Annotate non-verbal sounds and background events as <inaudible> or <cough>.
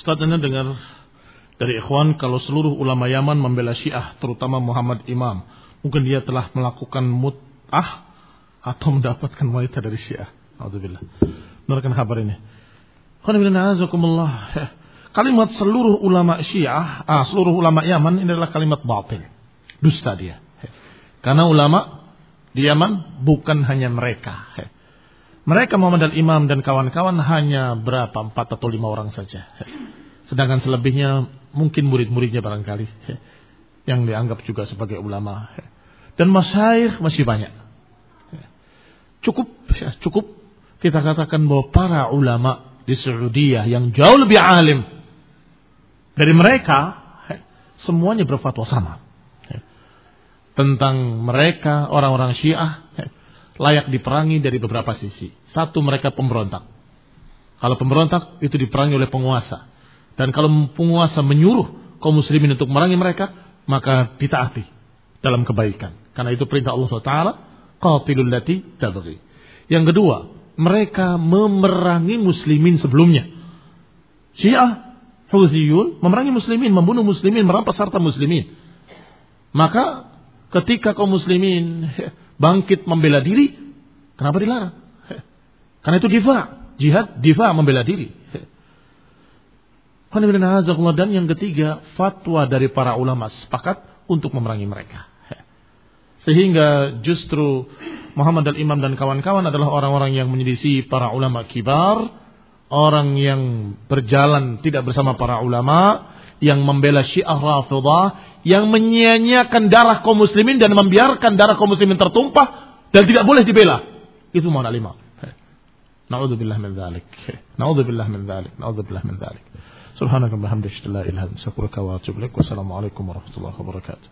Ustaz Anda dengar dari ikhwan kalau seluruh ulama Yaman membela Syiah terutama Muhammad Imam. Mungkin dia telah melakukan mut'ah atau <laughs> mendapatkan wanita dari Syiah. Alhamdulillah. Menurutkan kabar ini. Kalimat seluruh ulama Syiah, ah, seluruh ulama Yaman ini adalah kalimat batil. Dusta dia. Karena ulama di Yaman bukan hanya mereka. Mereka Muhammad al-Imam dan kawan-kawan hanya berapa? Empat atau lima orang saja. Sedangkan selebihnya mungkin murid-muridnya barangkali yang dianggap juga sebagai ulama. Dan masyair masih banyak. Cukup cukup kita katakan bahwa para ulama di Saudi yang jauh lebih alim dari mereka semuanya berfatwa sama tentang mereka orang-orang Syiah layak diperangi dari beberapa sisi. Satu mereka pemberontak. Kalau pemberontak itu diperangi oleh penguasa. Dan kalau penguasa menyuruh kaum muslimin untuk merangi mereka, maka ditaati dalam kebaikan. Karena itu perintah Allah SWT, qatilul lati tabghi. Yang kedua, mereka memerangi muslimin sebelumnya. Syiah, Huziyun, memerangi muslimin, membunuh muslimin, merampas harta muslimin. Maka ketika kaum muslimin bangkit membela diri, kenapa dilarang? Karena itu diva, jihad diva membela diri. Dan yang ketiga, fatwa dari para ulama sepakat untuk memerangi mereka. Sehingga justru Muhammad al-Imam dan kawan-kawan adalah orang-orang yang menyedisi para ulama kibar, orang yang berjalan tidak bersama para ulama, yang membela Syiah Rafidah, yang menyia-nyiakan darah kaum muslimin dan membiarkan darah kaum muslimin tertumpah dan tidak boleh dibela. Itu Muhammad al-Imam. Na'udzubillah min dzalik. Na'udzubillah min dzalik. Na'udzubillah min dzalik. Subhanakallahumma hamdaka la ilaha illa anta astaghfiruka wa atubu ilaik. Wassalamualaikum warahmatullahi wabarakatuh.